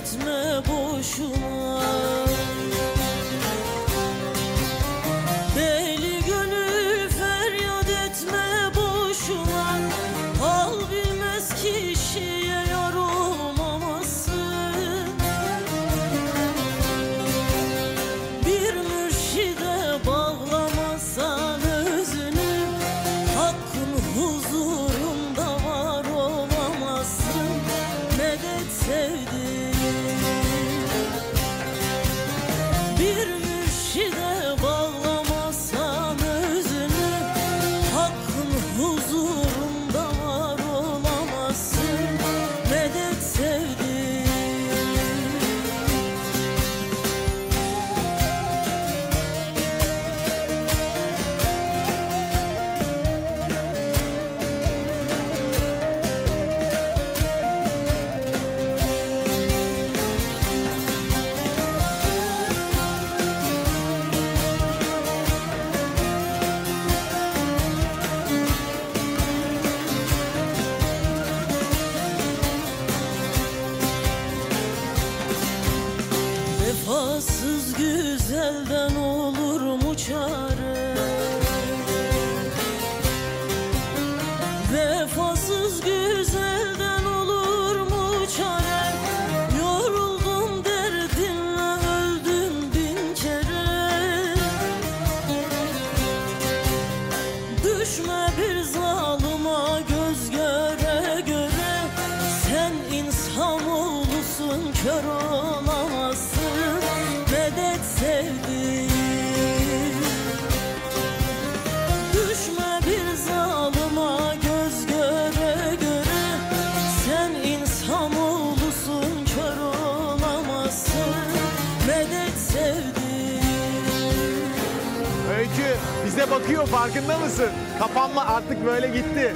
Etme boşuna Medet sevdiğim Düşme bir zalıma göz göre göre Sen insan olusun kör olamazsın Medet sevdiğim Öykü bize bakıyor farkında mısın? Kapanma artık böyle gitti.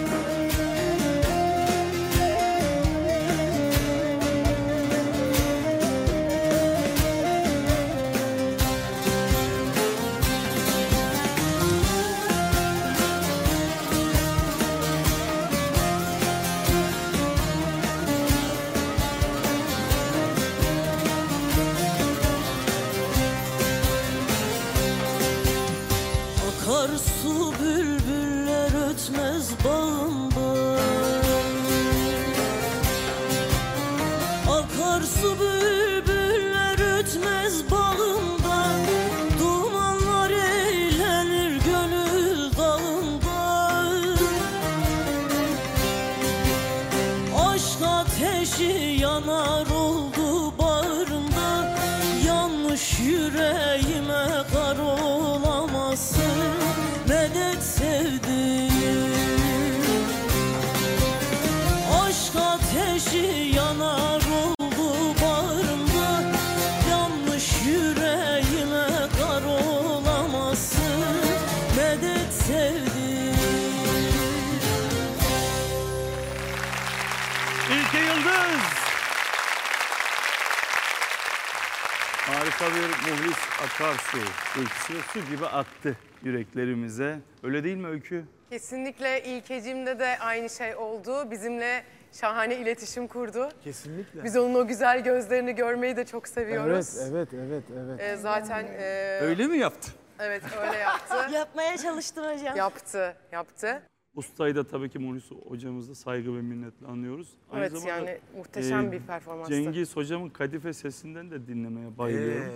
Harika bir muhlis akarsu. Öyküsü su gibi aktı yüreklerimize. Öyle değil mi Öykü? Kesinlikle İlkecim'de de aynı şey oldu. Bizimle şahane iletişim kurdu. Kesinlikle. Biz onun o güzel gözlerini görmeyi de çok seviyoruz. Evet, evet, evet, evet. Ee, zaten e, Öyle mi yaptı? evet öyle yaptı. Yapmaya çalıştım hocam. yaptı, yaptı. Ustayı da tabii ki Muhlis hocamızla saygı ve minnetle anlıyoruz. Aynı Evet zamanda, yani muhteşem e, bir performanstı. Cengiz hocamın kadife sesinden de dinlemeye bayılıyorum.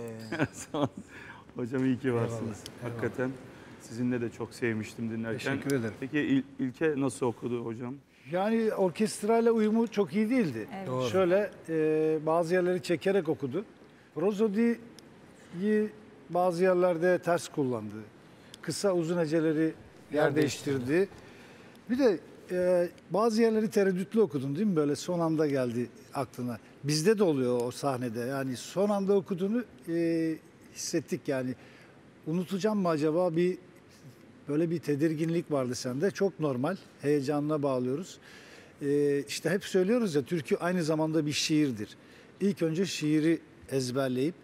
Ee. Hocam iyi ki varsınız. Hakikaten sizinle de çok sevmiştim dinlerken. Teşekkür ederim. Peki İl- İlke nasıl okudu hocam? Yani orkestrayla uyumu çok iyi değildi. Doğru. Şöyle e, bazı yerleri çekerek okudu. Prozodi'yi bazı yerlerde ters kullandı. Kısa uzun heceleri yer değiştirdi. Bir de e, bazı yerleri tereddütlü okudun değil mi? Böyle son anda geldi aklına. Bizde de oluyor o sahnede. Yani son anda okuduğunu e, hissettik yani. Unutacağım mı acaba bir böyle bir tedirginlik vardı sende. Çok normal. Heyecanına bağlıyoruz. E, işte hep söylüyoruz ya türkü aynı zamanda bir şiirdir. İlk önce şiiri ezberleyip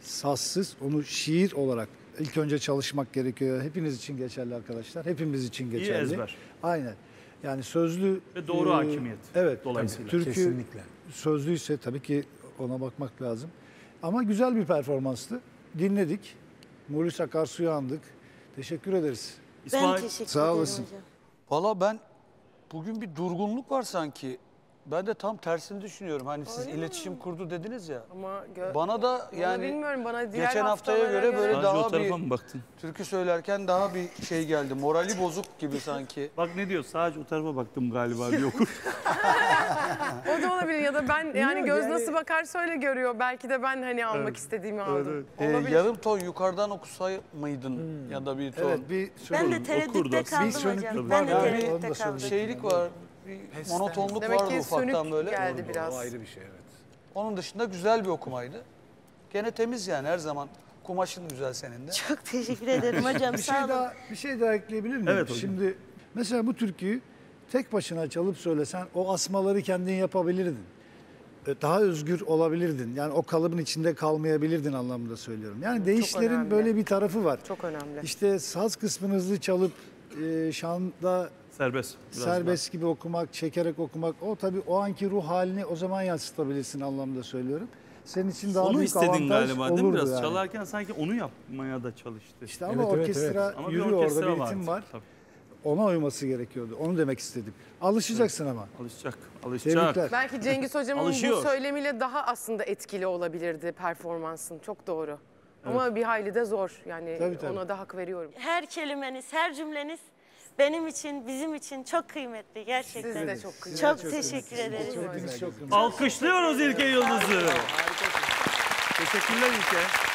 sazsız onu şiir olarak ilk önce çalışmak gerekiyor. Hepiniz için geçerli arkadaşlar. Hepimiz için geçerli. ezber. Aynen. Yani sözlü Ve doğru e, hakimiyet Evet. dolayısıyla. Türkü Kesinlikle. sözlüyse tabii ki ona bakmak lazım. Ama güzel bir performanstı. Dinledik. Mulis Akarsu'yu andık. Teşekkür ederiz. Ben İsmail, teşekkür Sağ ederim olasın. hocam. Valla ben bugün bir durgunluk var sanki. Ben de tam tersini düşünüyorum. Hani siz iletişim kurdu dediniz ya. Ama Bana da yani bilmiyorum bana diğer geçen haftaya göre böyle sadece daha o tarafa bir- mı baktın? türkü söylerken daha bir şey geldi. Morali bozuk gibi sanki. Bak ne diyor? Sadece o tarafa baktım galiba diyor. okur. O da olabilir ya da ben yani göz yani- nasıl bakarsa öyle görüyor. Belki de ben hani almak Evet. istediğimi Evet, aldım. Ee, Olabilir. yarım ton yukarıdan okusa mıydın ya da bir ton. Evet bir Ben de tereddütte kaldım hocam. Ben de tereddütte kaldım. Şeylik var. Bir monotonluk Demek vardı ki ufaktan sönük böyle. geldi biraz. ayrı bir şey evet. Onun dışında güzel bir okumaydı. Gene temiz yani her zaman. Kumaşın güzel senin de. Çok teşekkür ederim hocam. Bir şey Sağ olun. daha bir şey daha ekleyebilir miyim? Evet hocam. Şimdi mesela bu türküyü tek başına çalıp söylesen o asmaları kendin yapabilirdin. E, Daha özgür olabilirdin. Yani o kalıbın içinde kalmayabilirdin anlamında söylüyorum. Yani değişlerin önemli. böyle bir tarafı var. Çok önemli. İşte saz kısmını hızlı çalıp e, şanda Serbest. biraz serbest gibi okumak, çekerek okumak o tabii o anki ruh halini o zaman yansıtabilirsin anlamda söylüyorum. Senin için daha Onu büyük istedin avantaj galiba değil mi? Biraz yani. çalarken sanki onu yapmaya da çalıştı. İşte ama Evet, evet, orkestra Ama bir yürüyor orkestra orada bir ritim var. Tabii. Ona uyması gerekiyordu. Onu demek istedim. Alışacaksın ama. Alışacak. Alışacak. Tebrikler. Belki Cengiz hocamın bu söylemiyle daha aslında etkili olabilirdi performansın. Çok doğru. Ama bir hayli de zor. Yani Tabii, tabii. ona da hak veriyorum. Her kelimeniz, her cümleniz benim için, bizim için çok kıymetli gerçekten. Siz de çok kıymetli. Çok teşekkür ederim. Hepiniz çok Alkışlıyoruz İlke Yıldız'ı. Teşekkürler İlke.